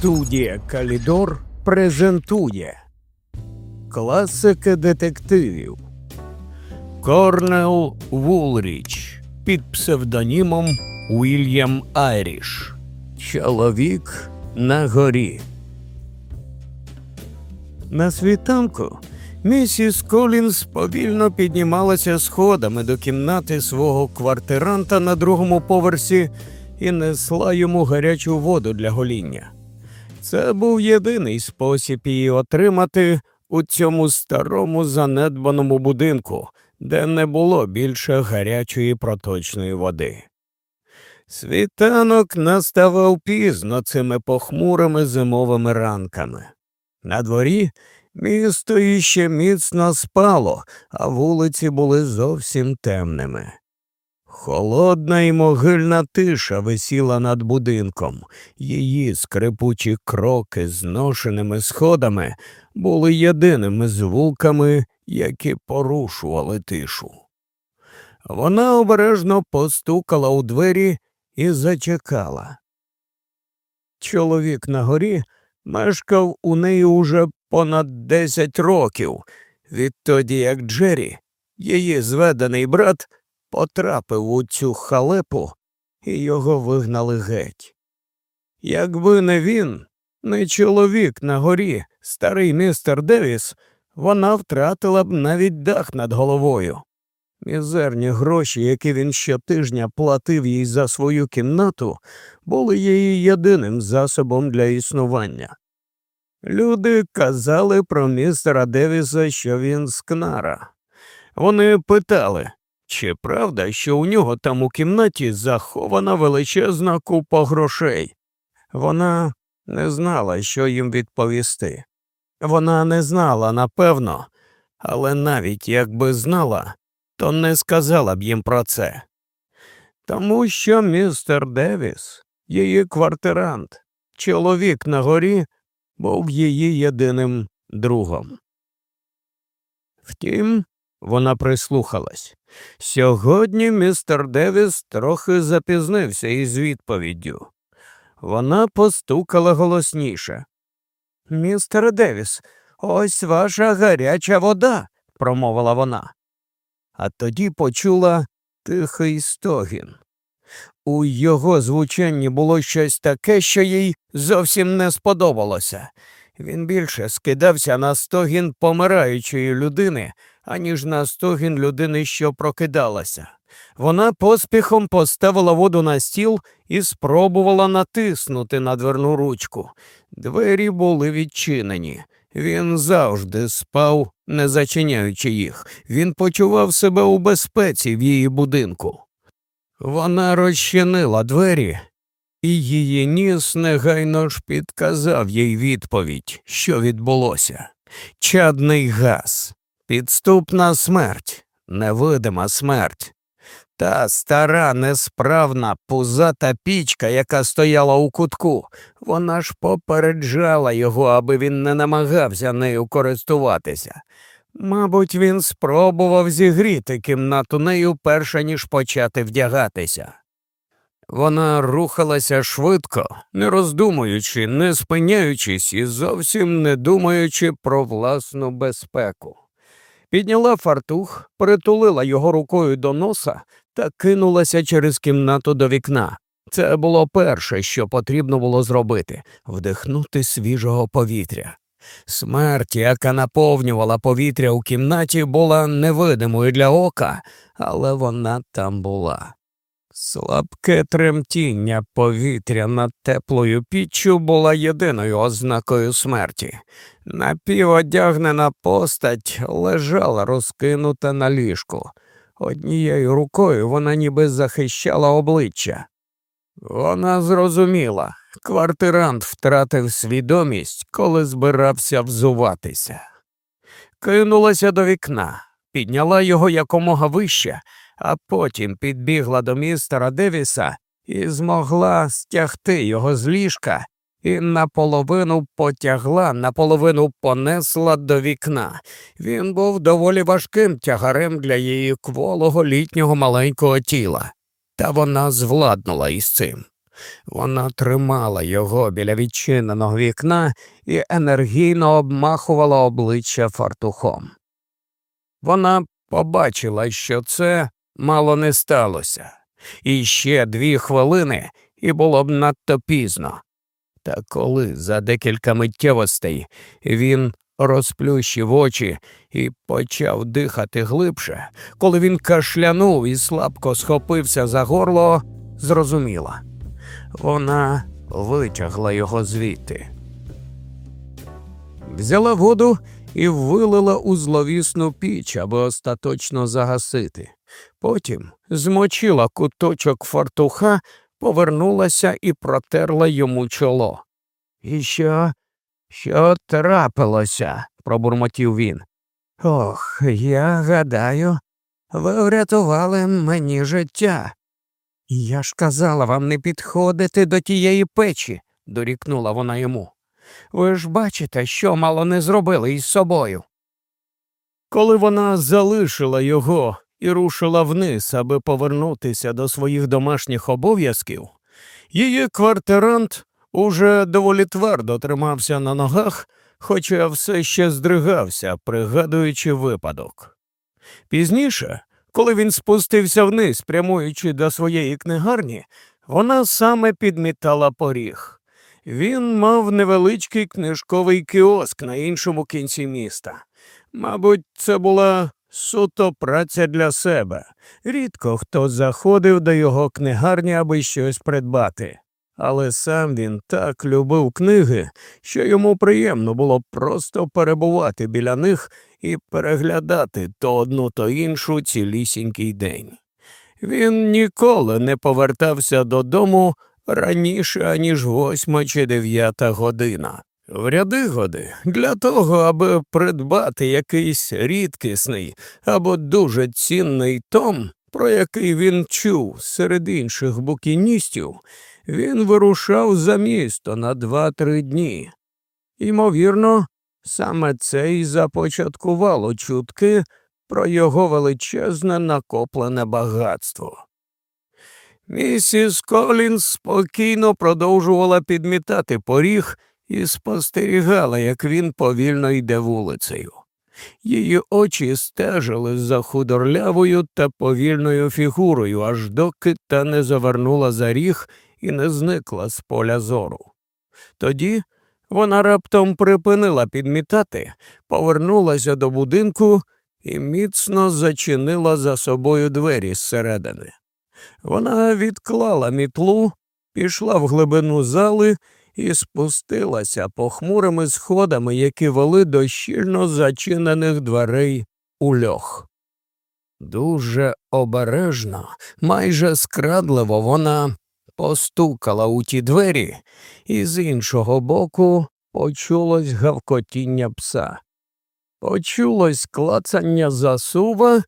Студія Калідор презентує Класики детективів Корнел Вулріч під псевдонімом Уільям Айріш. Чоловік нагорі. На світанку місіс Колінс повільно піднімалася сходами до кімнати свого квартиранта на другому поверсі і несла йому гарячу воду для гоління. Це був єдиний спосіб її отримати у цьому старому занедбаному будинку, де не було більше гарячої проточної води. Світанок наставав пізно цими похмурими зимовими ранками. На дворі місто іще міцно спало, а вулиці були зовсім темними. Холодна і могильна тиша висіла над будинком, її скрипучі кроки з ношеними сходами були єдиними звуками, які порушували тишу. Вона обережно постукала у двері і зачекала. Чоловік на горі мешкав у неї уже понад десять років, відтоді як Джері, її зведений брат, потрапив у цю халепу і його вигнали геть. Якби не він, не чоловік на горі, старий містер Девіс, вона втратила б навіть дах над головою. Мізерні гроші, які він щотижня платив їй за свою кімнату, були її єдиним засобом для існування. Люди казали про містера Девіса, що він скнара. Вони питали, чи правда, що у нього там у кімнаті захована величезна купа грошей? Вона не знала, що їм відповісти. Вона не знала, напевно, але навіть якби знала, то не сказала б їм про це. Тому що містер Девіс, її квартирант, чоловік на горі, був її єдиним другом. Втім, вона прислухалась. Сьогодні містер Девіс трохи запізнився із відповіддю. Вона постукала голосніше. Містер Девіс, ось ваша гаряча вода, промовила вона. А тоді почула тихий стогін. У його звучанні було щось таке, що їй зовсім не сподобалося. Він більше скидався на стогін помираючої людини, аніж на стогін людини, що прокидалася. Вона поспіхом поставила воду на стіл і спробувала натиснути на дверну ручку. Двері були відчинені. Він завжди спав, не зачиняючи їх. Він почував себе у безпеці в її будинку. Вона розчинила двері, і її ніс негайно ж підказав їй відповідь, що відбулося. Чадний газ, підступна смерть, невидима смерть. Та стара, несправна, пузата пічка, яка стояла у кутку, вона ж попереджала його, аби він не намагався нею користуватися. Мабуть, він спробував зігріти кімнату нею перше, ніж почати вдягатися. Вона рухалася швидко, не роздумуючи, не спиняючись і зовсім не думаючи про власну безпеку. Підняла фартух, притулила його рукою до носа та кинулася через кімнату до вікна. Це було перше, що потрібно було зробити вдихнути свіжого повітря. Смерть, яка наповнювала повітря у кімнаті, була невидимою для ока, але вона там була. Слабке тремтіння повітря над теплою піччю була єдиною ознакою смерті. Напіводягнена постать лежала розкинута на ліжку. Однією рукою вона ніби захищала обличчя. Вона зрозуміла, квартирант втратив свідомість, коли збирався взуватися. Кинулася до вікна, підняла його якомога вище, а потім підбігла до містера Девіса і змогла стягти його з ліжка і наполовину потягла, наполовину понесла до вікна. Він був доволі важким тягарем для її кволого літнього маленького тіла, та вона звладнула із цим. Вона тримала його біля відчиненого вікна і енергійно обмахувала обличчя фартухом. Вона побачила, що це мало не сталося, і ще дві хвилини, і було б надто пізно. Та коли за декілька миттєвостей він розплющив очі і почав дихати глибше, коли він кашлянув і слабко схопився за горло, зрозуміла. Вона витягла його звідти. Взяла воду і вилила у зловісну піч, аби остаточно загасити. Потім змочила куточок фартуха, повернулася і протерла йому чоло. І що? Що трапилося? пробурмотів він. Ох, я гадаю, ви врятували мені життя. Я ж казала вам не підходити до тієї печі, дорікнула вона йому. Ви ж бачите, що мало не зробили із собою. Коли вона залишила його і рушила вниз, аби повернутися до своїх домашніх обов'язків, її квартирант уже доволі твердо тримався на ногах, хоча все ще здригався, пригадуючи випадок. Пізніше, коли він спустився вниз, прямуючи до своєї книгарні, вона саме підмітала поріг. Він мав невеличкий книжковий кіоск на іншому кінці міста. Мабуть, це була суто праця для себе. Рідко хто заходив до його книгарні, аби щось придбати. Але сам він так любив книги, що йому приємно було просто перебувати біля них і переглядати то одну, то іншу цілісінький день. Він ніколи не повертався додому раніше, аніж восьма чи дев'ята година. В ряди годи для того, аби придбати якийсь рідкісний або дуже цінний том, про який він чув серед інших букіністів, він вирушав за місто на два-три дні. Ймовірно, саме це й започаткувало чутки про його величезне накоплене багатство. Місіс Колінс спокійно продовжувала підмітати поріг і спостерігала, як він повільно йде вулицею. Її очі стежили за худорлявою та повільною фігурою, аж доки та не завернула за ріг і не зникла з поля зору. Тоді вона раптом припинила підмітати, повернулася до будинку і міцно зачинила за собою двері зсередини. Вона відклала мітлу, пішла в глибину зали і спустилася похмурими сходами, які вели до щільно зачинених дверей у льох. Дуже обережно, майже скрадливо вона постукала у ті двері, і з іншого боку почулось гавкотіння пса. Почулось клацання засува,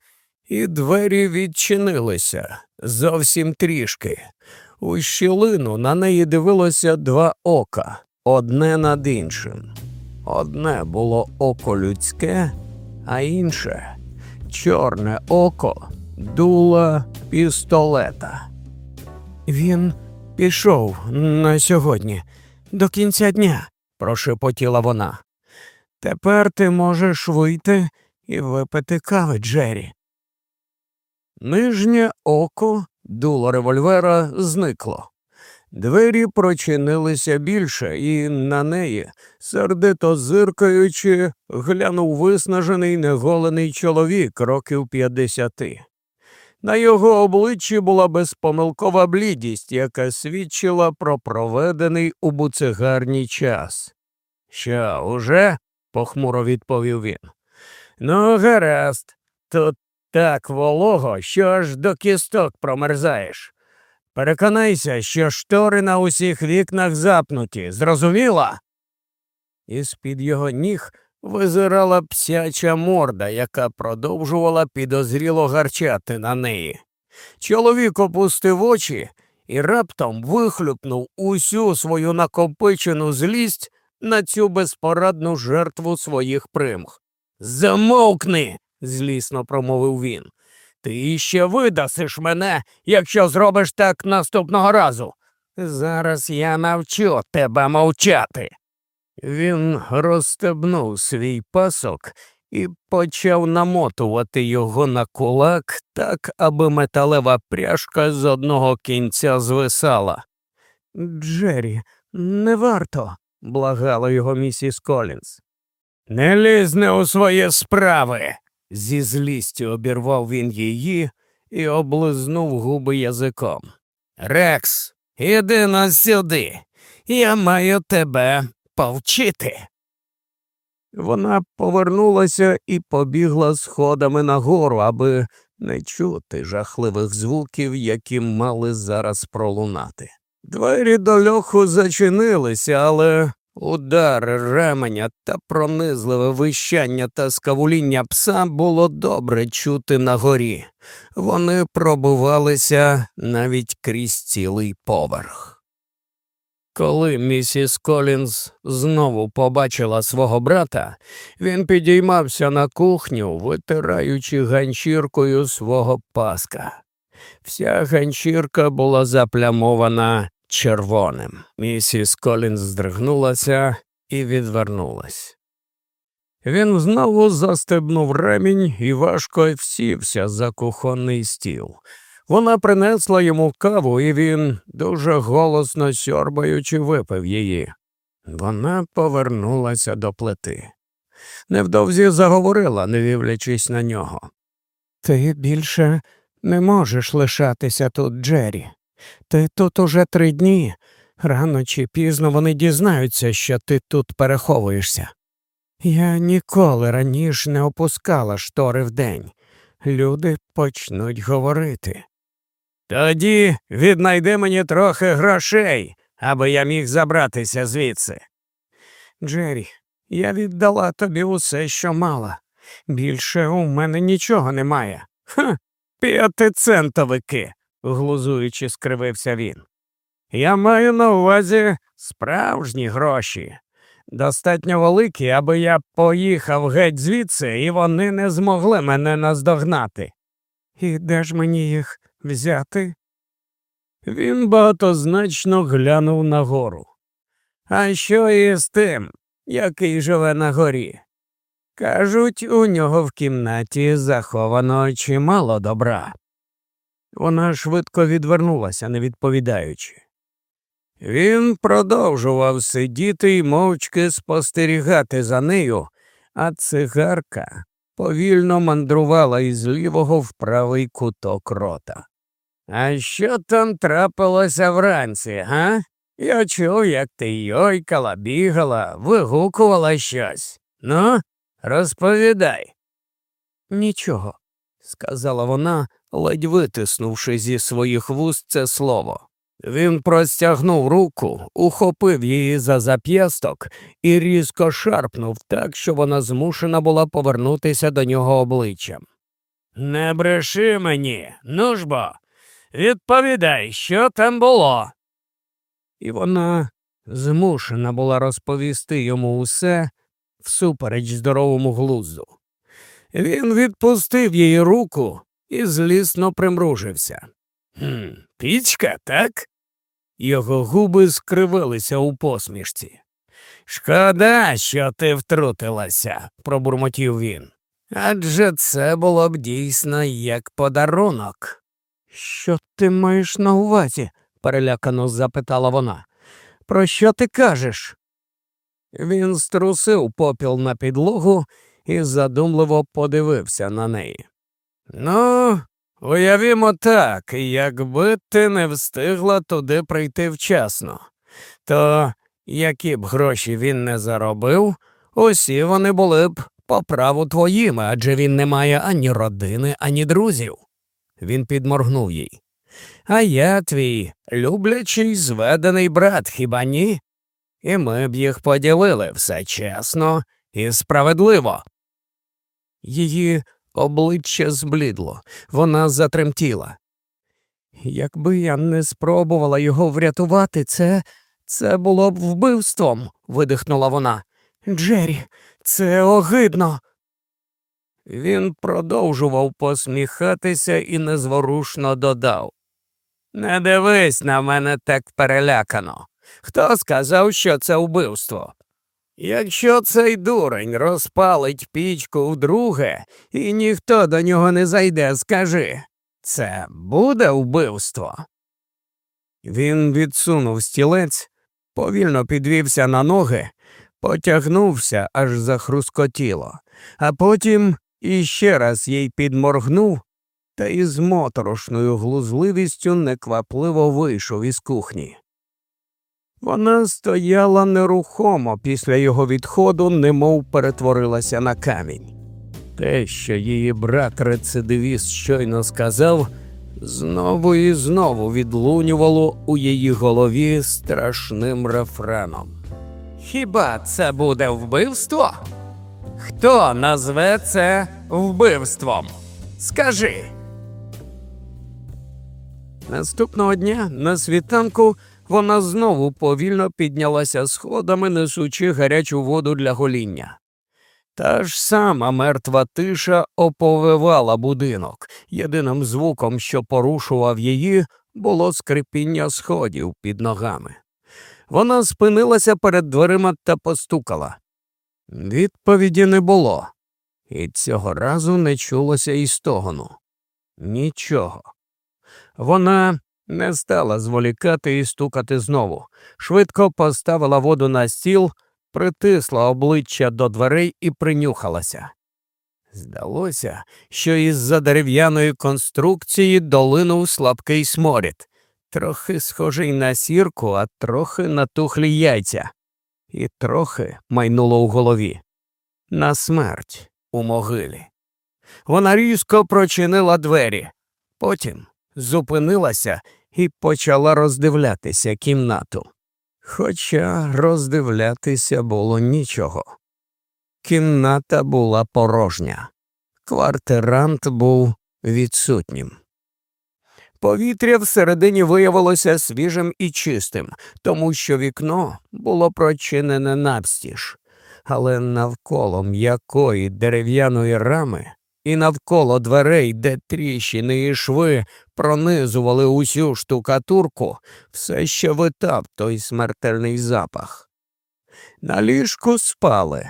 і двері відчинилися зовсім трішки. У щілину на неї дивилося два ока, одне над іншим. Одне було око людське, а інше чорне око дула пістолета. Він пішов на сьогодні, до кінця дня, прошепотіла вона. Тепер ти можеш вийти і випити кави, Джері. Нижнє око дуло револьвера зникло. Двері прочинилися більше, і на неї, сердито зиркаючи, глянув виснажений неголений чоловік років п'ятдесяти. На його обличчі була безпомилкова блідість, яка свідчила про проведений у буцегарній час. Що, уже? похмуро відповів він. Ну, гаразд, тут так волого, що аж до кісток промерзаєш. Переконайся, що штори на усіх вікнах запнуті, зрозуміла? Із під його ніг визирала псяча морда, яка продовжувала підозріло гарчати на неї. Чоловік опустив очі і раптом вихлюпнув усю свою накопичену злість на цю безпорадну жертву своїх примх. Замовкни злісно промовив він. Ти ще видасиш мене, якщо зробиш так наступного разу. Зараз я навчу тебе мовчати. Він розстебнув свій пасок і почав намотувати його на кулак так, аби металева пряжка з одного кінця звисала. Джері, не варто, благала його місіс Колінс. Не лізне у свої справи. Зі злістю обірвав він її і облизнув губи язиком. Рекс, іди на сюди, я маю тебе повчити. Вона повернулася і побігла сходами нагору, аби не чути жахливих звуків, які мали зараз пролунати. Двері до льоху зачинилися, але удар ременя та пронизливе вищання та скавуління пса було добре чути на горі. Вони пробувалися навіть крізь цілий поверх. Коли місіс Колінз знову побачила свого брата, він підіймався на кухню, витираючи ганчіркою свого паска. Вся ганчірка була заплямована червоним. Місіс Колінз здригнулася і відвернулась. Він знову застебнув ремінь і важко всівся за кухонний стіл. Вона принесла йому каву, і він, дуже голосно сьорбаючи, випив її. Вона повернулася до плити. Невдовзі заговорила, не дивлячись на нього. Ти більше не можеш лишатися тут, Джері. Ти тут уже три дні. Рано чи пізно вони дізнаються, що ти тут переховуєшся. Я ніколи раніше не опускала штори вдень. Люди почнуть говорити. Тоді віднайди мені трохи грошей, аби я міг забратися звідси. Джері, я віддала тобі усе, що мала. Більше у мене нічого немає. Ха, п'ятицентовики, глузуючи, скривився він. Я маю на увазі справжні гроші. Достатньо великі, аби я поїхав геть звідси, і вони не змогли мене наздогнати. І де ж мені їх взяти? Він багатозначно глянув нагору. А що із тим, який живе на горі? Кажуть, у нього в кімнаті заховано чимало добра. Вона швидко відвернулася, не відповідаючи. Він продовжував сидіти і мовчки спостерігати за нею, а цигарка повільно мандрувала із лівого в правий куток рота. А що там трапилося вранці, га? Я чув, як ти йойкала, бігала, вигукувала щось. Ну, розповідай. Нічого, сказала вона, ледь витиснувши зі своїх вуст це слово. Він простягнув руку, ухопив її за зап'ясток і різко шарпнув так, що вона змушена була повернутися до нього обличчям. Не бреши мені, ну ж бо, відповідай, що там було. І вона змушена була розповісти йому усе всупереч здоровому глузду. Він відпустив її руку і злісно примружився. «Хм, Пічка, так? Його губи скривилися у посмішці. Шкода, що ти втрутилася, пробурмотів він. Адже це було б дійсно як подарунок. Що ти маєш на увазі? перелякано запитала вона. Про що ти кажеш? Він струсив попіл на підлогу і задумливо подивився на неї. Ну, Уявімо так, якби ти не встигла туди прийти вчасно, то які б гроші він не заробив, усі вони були б по праву твоїми, адже він не має ані родини, ані друзів. Він підморгнув їй. А я твій люблячий зведений брат, хіба ні? І ми б їх поділили все чесно і справедливо. Її Обличчя зблідло, вона затремтіла. Якби я не спробувала його врятувати, це це було б вбивством, видихнула вона. Джері, це огидно. Він продовжував посміхатися і незворушно додав. Не дивись на мене так перелякано. Хто сказав, що це вбивство? Якщо цей дурень розпалить пічку вдруге, і ніхто до нього не зайде, скажи, це буде вбивство? Він відсунув стілець, повільно підвівся на ноги, потягнувся, аж захрускотіло, а потім іще раз їй підморгнув та із моторошною глузливістю неквапливо вийшов із кухні. Вона стояла нерухомо після його відходу, немов перетворилася на камінь. Те, що її брат рецидивіст щойно сказав, знову і знову відлунювало у її голові страшним рефреном. Хіба це буде вбивство? Хто назве це вбивством? Скажи. Наступного дня на світанку вона знову повільно піднялася сходами, несучи гарячу воду для гоління. Та ж сама мертва тиша оповивала будинок. Єдиним звуком, що порушував її, було скрипіння сходів під ногами. Вона спинилася перед дверима та постукала. Відповіді не було, і цього разу не чулося і стогону. Нічого. Вона не стала зволікати і стукати знову. Швидко поставила воду на стіл, притисла обличчя до дверей і принюхалася. Здалося, що із за дерев'яної конструкції долинув слабкий сморід, трохи схожий на сірку, а трохи на тухлі яйця, і трохи майнуло у голові. На смерть у могилі. Вона різко прочинила двері, потім зупинилася і почала роздивлятися кімнату. Хоча роздивлятися було нічого. Кімната була порожня, квартирант був відсутнім. Повітря всередині виявилося свіжим і чистим, тому що вікно було прочинене навстіж, але навколо м'якої дерев'яної рами і навколо дверей, де тріщини і шви пронизували усю штукатурку, все ще витав той смертельний запах. На ліжку спали,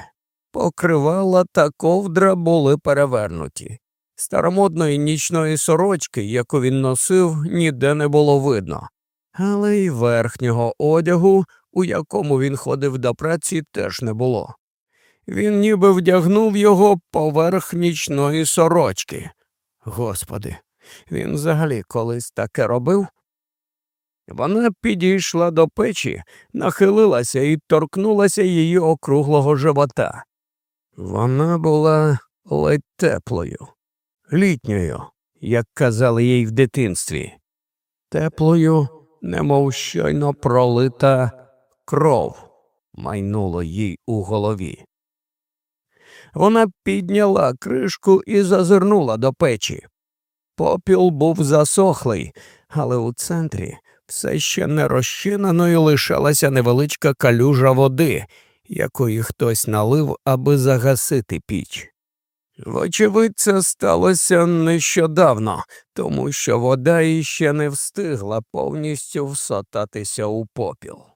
покривала та ковдра були перевернуті. Старомодної нічної сорочки, яку він носив, ніде не було видно, але й верхнього одягу, у якому він ходив до праці, теж не було. Він ніби вдягнув його поверх нічної сорочки. Господи, він взагалі колись таке робив? Вона підійшла до печі, нахилилася і торкнулася її округлого живота. Вона була ледь теплою, літньою, як казали їй в дитинстві, теплою, немов щойно пролита кров майнуло їй у голові. Вона підняла кришку і зазирнула до печі. Попіл був засохлий, але у центрі все ще не розчиненою лишалася невеличка калюжа води, якої хтось налив, аби загасити піч. Вочевидь, це сталося нещодавно, тому що вода іще не встигла повністю всотатися у попіл.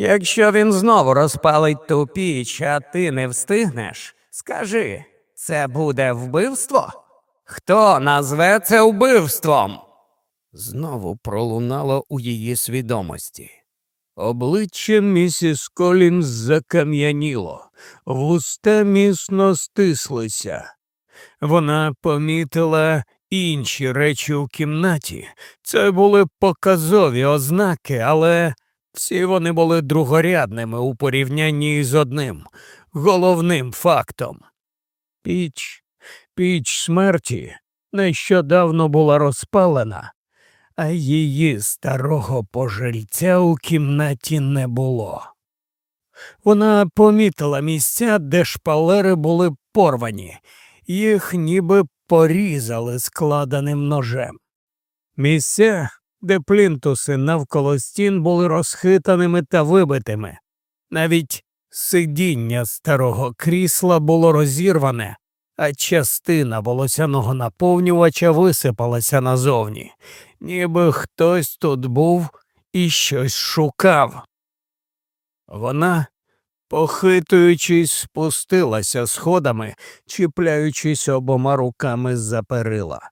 Якщо він знову розпалить ту піч, а ти не встигнеш, скажи, це буде вбивство? Хто назве це вбивством? Знову пролунало у її свідомості. Обличчя місіс Колінс закам'яніло, вуста міцно стислися. Вона помітила інші речі у кімнаті. Це були показові ознаки, але всі вони були другорядними у порівнянні з одним головним фактом. Піч, піч смерті нещодавно була розпалена, а її старого пожильця у кімнаті не було. Вона помітила місця, де шпалери були порвані, їх ніби порізали складеним ножем. Місця, де плінтуси навколо стін були розхитаними та вибитими. Навіть сидіння старого крісла було розірване, а частина волосяного наповнювача висипалася назовні, ніби хтось тут був і щось шукав. Вона, похитуючись, спустилася сходами, чіпляючись обома руками за перила.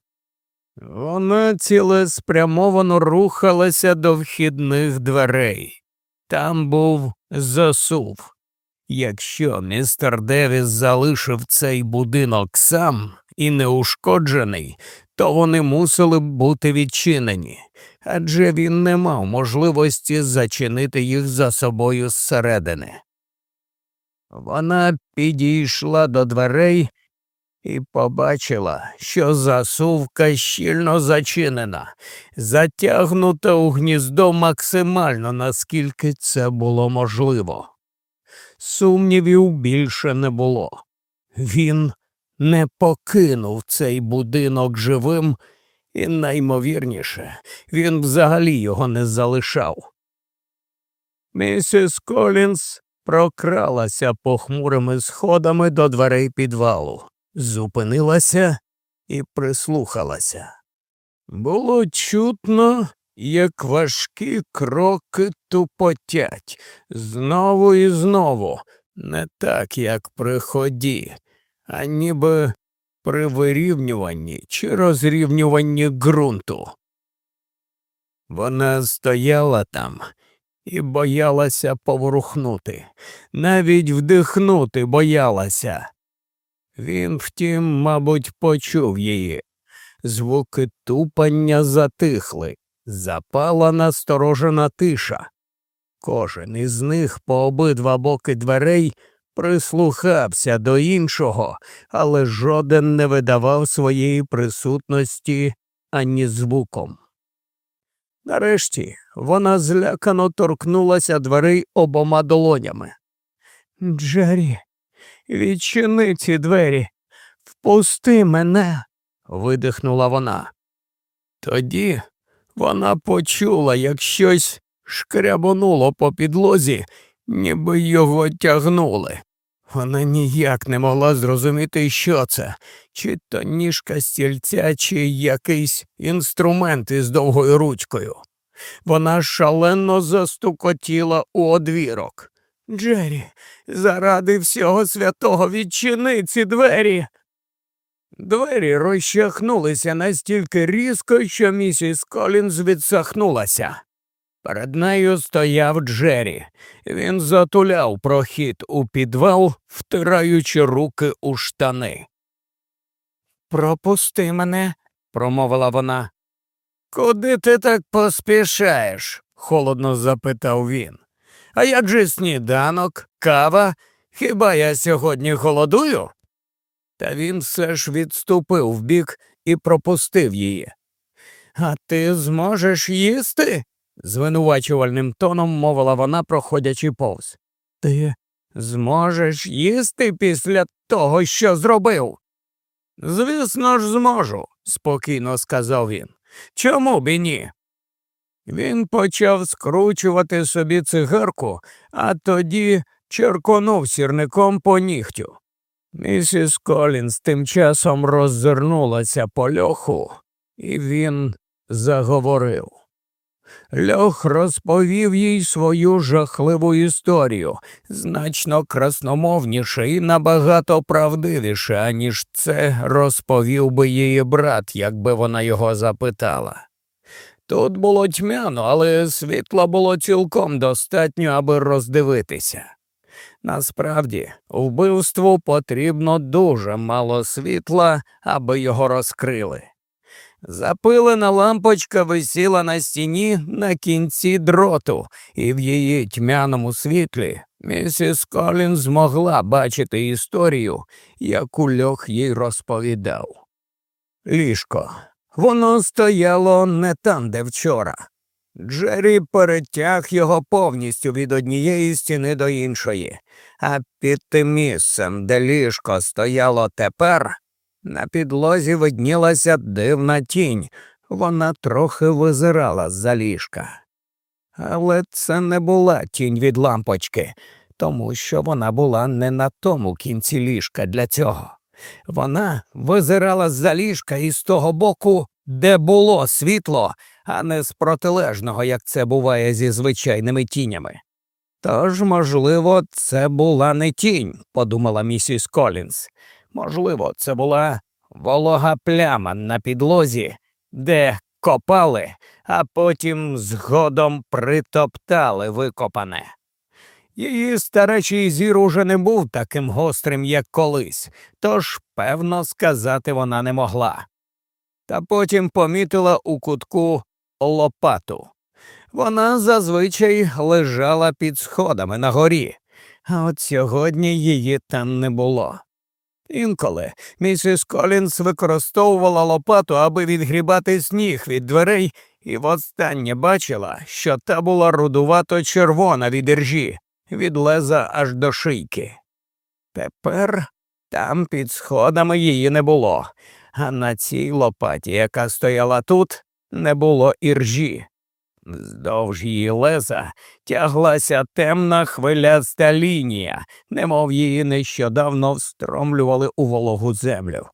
Вона цілеспрямовано рухалася до вхідних дверей. Там був засув. Якщо містер Девіс залишив цей будинок сам і неушкоджений, то вони мусили б бути відчинені, адже він не мав можливості зачинити їх за собою зсередини. Вона підійшла до дверей і побачила, що засувка щільно зачинена, затягнута у гніздо максимально, наскільки це було можливо. Сумнівів більше не було. Він не покинув цей будинок живим, і наймовірніше, він взагалі його не залишав. Місіс Колінс прокралася похмурими сходами до дверей підвалу, зупинилася і прислухалася. Було чутно, як важкі кроки тупотять, знову і знову, не так, як при ході, а ніби при вирівнюванні чи розрівнюванні ґрунту. Вона стояла там і боялася поворухнути, навіть вдихнути боялася. Він, втім, мабуть, почув її. Звуки тупання затихли, запала насторожена тиша. Кожен із них по обидва боки дверей прислухався до іншого, але жоден не видавав своєї присутності ані звуком. Нарешті вона злякано торкнулася дверей обома долонями. Джері, відчини ці двері, впусти мене, видихнула вона. Тоді вона почула, як щось шкрябонуло по підлозі, ніби його тягнули. Вона ніяк не могла зрозуміти, що це, чи то ніжка стільця, чи якийсь інструмент із довгою ручкою. Вона шалено застукотіла у одвірок. Джері, заради всього святого відчини ці двері. Двері розчахнулися настільки різко, що місіс Колінз відсахнулася. Перед нею стояв Джері. Він затуляв прохід у підвал, втираючи руки у штани. Пропусти мене, промовила вона. Куди ти так поспішаєш? холодно запитав він. А як же сніданок, кава? Хіба я сьогодні голодую? Та він все ж відступив вбік і пропустив її. А ти зможеш їсти? звинувачувальним тоном мовила вона, проходячи повз. Ти зможеш їсти після того, що зробив? Звісно ж, зможу, спокійно сказав він. Чому б і ні? Він почав скручувати собі цигарку, а тоді черконув сірником по нігтю. Місіс Колінс тим часом роззирнулася по льоху, і він заговорив. Льох розповів їй свою жахливу історію, значно красномовніше і набагато правдивіше, аніж це розповів би її брат, якби вона його запитала. Тут було тьмяно, але світла було цілком достатньо, аби роздивитися. Насправді, вбивству потрібно дуже мало світла, аби його розкрили. Запилена лампочка висіла на стіні на кінці дроту, і в її тьмяному світлі місіс Колін змогла бачити історію, яку льох їй розповідав. Ліжко. Воно стояло не там, де вчора. Джері перетяг його повністю від однієї стіни до іншої, а під тим місцем, де ліжко стояло тепер, на підлозі виднілася дивна тінь, вона трохи визирала з за ліжка. Але це не була тінь від лампочки, тому що вона була не на тому кінці ліжка для цього. Вона визирала з-за ліжка із того боку, де було світло, а не з протилежного, як це буває зі звичайними тінями. Тож, можливо, це була не тінь, подумала місіс Колінс. Можливо, це була волога пляма на підлозі, де копали, а потім згодом притоптали викопане. Її старечий зір уже не був таким гострим, як колись, тож, певно, сказати вона не могла. Та потім помітила у кутку лопату. Вона зазвичай лежала під сходами на горі, а от сьогодні її там не було. Інколи місіс Колінс використовувала лопату, аби відгрібати сніг від дверей, і востаннє бачила, що та була рудувато червона від іржі, від леза аж до шийки. Тепер там під сходами її не було, а на цій лопаті, яка стояла тут, не було іржі. Вздовж її леза тяглася темна хвиляста лінія, немов її нещодавно встромлювали у вологу землю.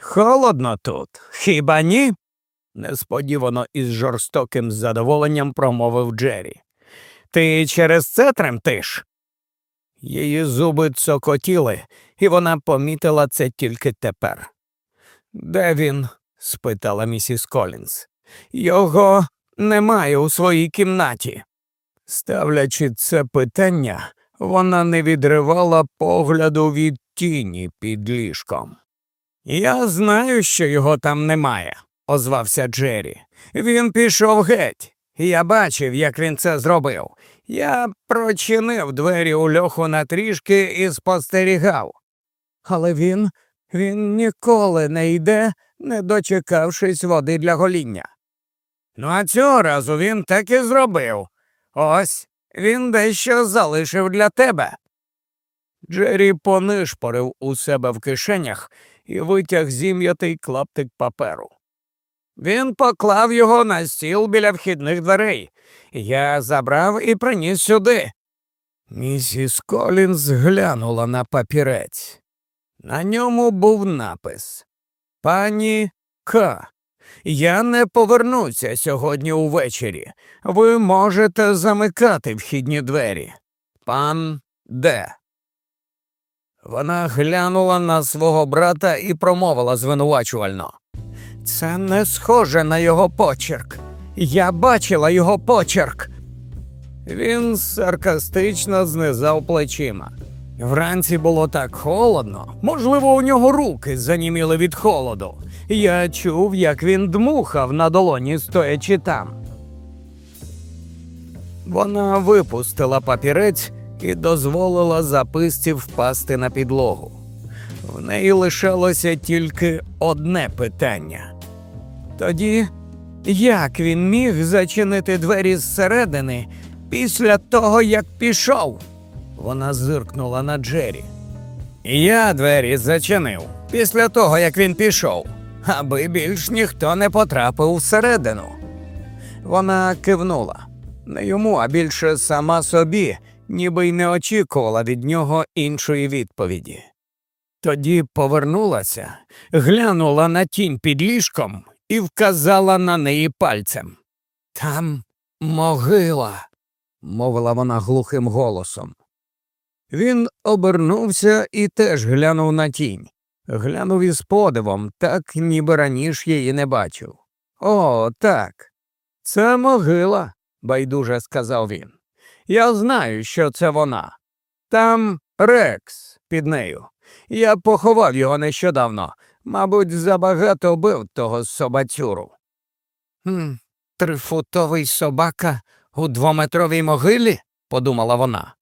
Холодно тут, хіба ні? несподівано із жорстоким задоволенням промовив Джері. Ти через це тремтиш? Її зуби цокотіли, і вона помітила це тільки тепер. Де він? спитала місіс Колінс. Його немає у своїй кімнаті. Ставлячи це питання, вона не відривала погляду від тіні під ліжком. Я знаю, що його там немає, озвався Джері. Він пішов геть. Я бачив, як він це зробив. Я прочинив двері у льоху на трішки і спостерігав. Але він, він ніколи не йде, не дочекавшись води для гоління. Ну, а цього разу він так і зробив. Ось він дещо залишив для тебе. Джері понишпорив у себе в кишенях і витяг зім'ятий клаптик паперу. Він поклав його на стіл біля вхідних дверей. Я забрав і приніс сюди. Місіс Колінс глянула на папірець. На ньому був напис Пані К. Я не повернуся сьогодні увечері. Ви можете замикати вхідні двері. Пан Д. Вона глянула на свого брата і промовила звинувачувально. Це не схоже на його почерк. Я бачила його почерк. Він саркастично знизав плечима. Вранці було так холодно, можливо, у нього руки заніміли від холоду. Я чув, як він дмухав на долоні, стоячи там. Вона випустила папірець і дозволила записці впасти на підлогу. В неї лишалося тільки одне питання. Тоді, як він міг зачинити двері зсередини після того, як пішов? Вона зиркнула на Джері. Я двері зачинив після того, як він пішов, аби більш ніхто не потрапив всередину. Вона кивнула не йому, а більше сама собі, ніби й не очікувала від нього іншої відповіді. Тоді повернулася, глянула на тінь під ліжком і вказала на неї пальцем. Там могила, мовила вона глухим голосом. Він обернувся і теж глянув на тінь. Глянув із подивом, так ніби раніше її не бачив. О, так. Це могила, байдуже сказав він. Я знаю, що це вона. Там Рекс під нею. Я поховав його нещодавно. Мабуть, забагато бив того собацюру. «Хм, Трифутовий собака у двометровій могилі? подумала вона.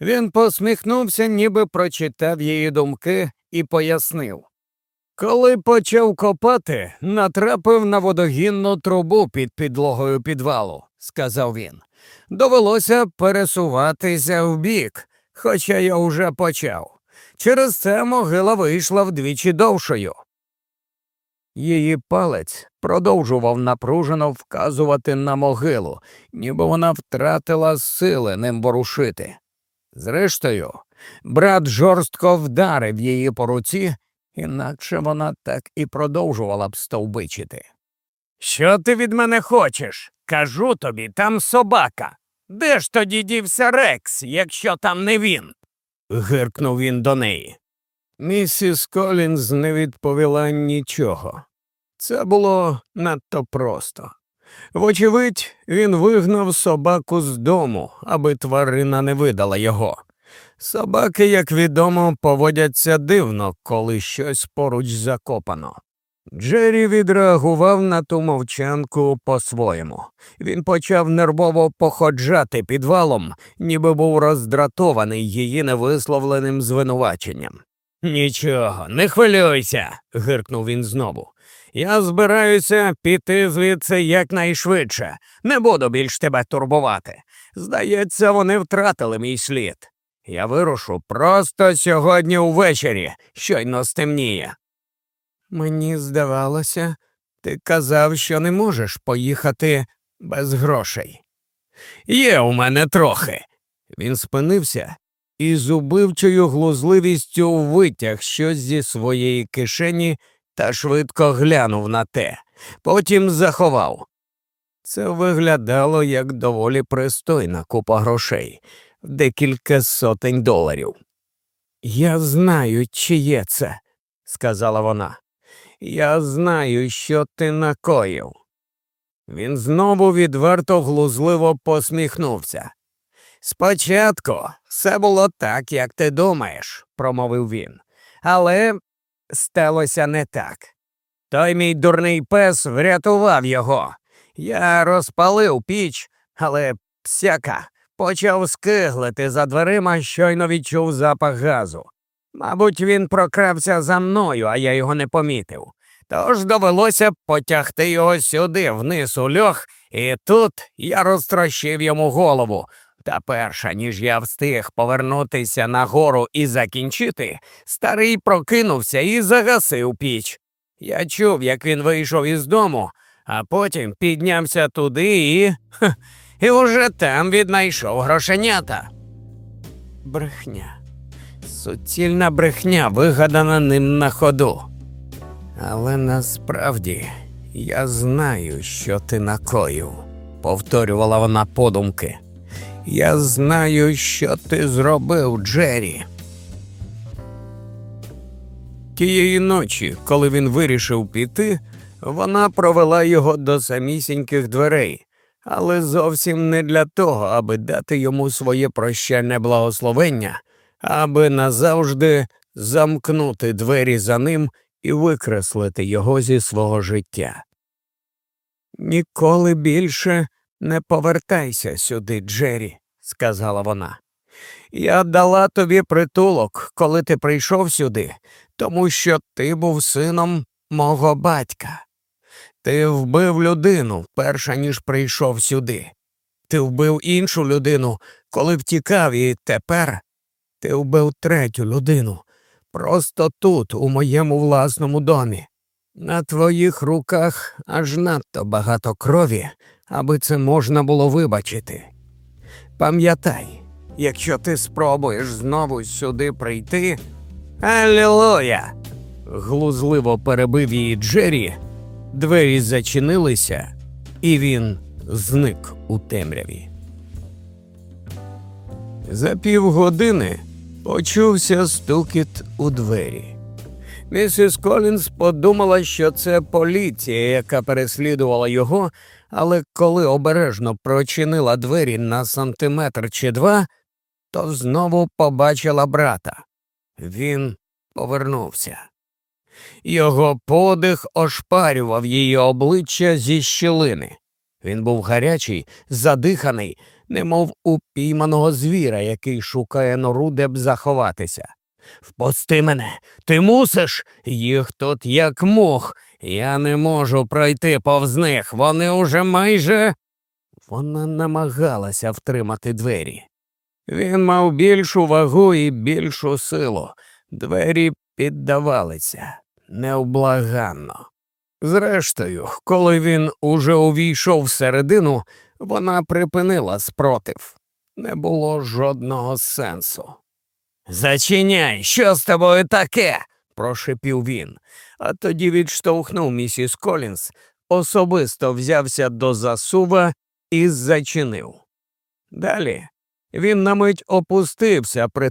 Він посміхнувся, ніби прочитав її думки і пояснив. Коли почав копати, натрапив на водогінну трубу під підлогою підвалу, сказав він. Довелося пересуватися вбік, хоча я вже почав. Через це могила вийшла вдвічі довшою. Її палець продовжував напружено вказувати на могилу, ніби вона втратила сили ним ворушити. Зрештою, брат жорстко вдарив її по руці, інакше вона так і продовжувала б стовбичити. Що ти від мене хочеш? Кажу тобі, там собака. Де ж тоді дівся Рекс, якщо там не він? Гиркнув він до неї. Місіс Колінз не відповіла нічого. Це було надто просто. Вочевидь, він вигнав собаку з дому, аби тварина не видала його. Собаки, як відомо, поводяться дивно, коли щось поруч закопано. Джері відреагував на ту мовчанку по-своєму. Він почав нервово походжати підвалом, ніби був роздратований її невисловленим звинуваченням. Нічого, не хвилюйся, гиркнув він знову. Я збираюся піти звідси якнайшвидше. Не буду більш тебе турбувати. Здається, вони втратили мій слід. Я вирушу просто сьогодні увечері, щойно стемніє. Мені здавалося, ти казав, що не можеш поїхати без грошей. Є у мене трохи. Він спинився і з убивчою глузливістю витяг щось зі своєї кишені та швидко глянув на те, потім заховав. Це виглядало як доволі пристойна купа грошей, декілька сотень доларів. Я знаю, чиє це, сказала вона. Я знаю, що ти накоїв. Він знову відверто глузливо посміхнувся. Спочатку все було так, як ти думаєш, промовив він, але сталося не так. Той мій дурний пес врятував його. Я розпалив піч, але псяка почав скиглити за дверима, щойно відчув запах газу. Мабуть, він прокрався за мною, а я його не помітив. Тож довелося потягти його сюди, вниз у льох, і тут я розтрощив йому голову. Та перша, ніж я встиг повернутися нагору і закінчити, старий прокинувся і загасив піч. Я чув, як він вийшов із дому, а потім піднявся туди і. і уже там віднайшов грошенята. Брехня. Суцільна брехня, вигадана ним на ходу. Але насправді я знаю, що ти накоїв, повторювала вона подумки. Я знаю, що ти зробив, Джері. Тієї ночі, коли він вирішив піти, вона провела його до самісіньких дверей, але зовсім не для того, аби дати йому своє прощальне благословення, аби назавжди замкнути двері за ним і викреслити його зі свого життя. Ніколи більше не повертайся сюди, Джері, сказала вона. Я дала тобі притулок, коли ти прийшов сюди, тому що ти був сином мого батька. Ти вбив людину, перша ніж прийшов сюди. Ти вбив іншу людину, коли втікав, і тепер ти вбив третю людину. Просто тут, у моєму власному домі. На твоїх руках аж надто багато крові, аби це можна було вибачити. Пам'ятай, якщо ти спробуєш знову сюди прийти. Алілуя! глузливо перебив її Джері, двері зачинилися, і він зник у темряві. За півгодини почувся стукіт у двері. Місіс Колінс подумала, що це поліція, яка переслідувала його, але коли обережно прочинила двері на сантиметр чи два, то знову побачила брата. Він повернувся. Його подих ошпарював її обличчя зі щілини. Він був гарячий, задиханий, немов упійманого звіра, який шукає нору, де б заховатися. Впусти мене, ти мусиш, їх тут як мух. Я не можу пройти повз них. Вони уже майже. Вона намагалася втримати двері. Він мав більшу вагу і більшу силу. Двері піддавалися невблаганно. Зрештою, коли він уже увійшов всередину, вона припинила спротив. не було жодного сенсу. Зачиняй, що з тобою таке? прошепів він, а тоді відштовхнув місіс Колінс, особисто взявся до засува і зачинив. Далі він на мить опустився при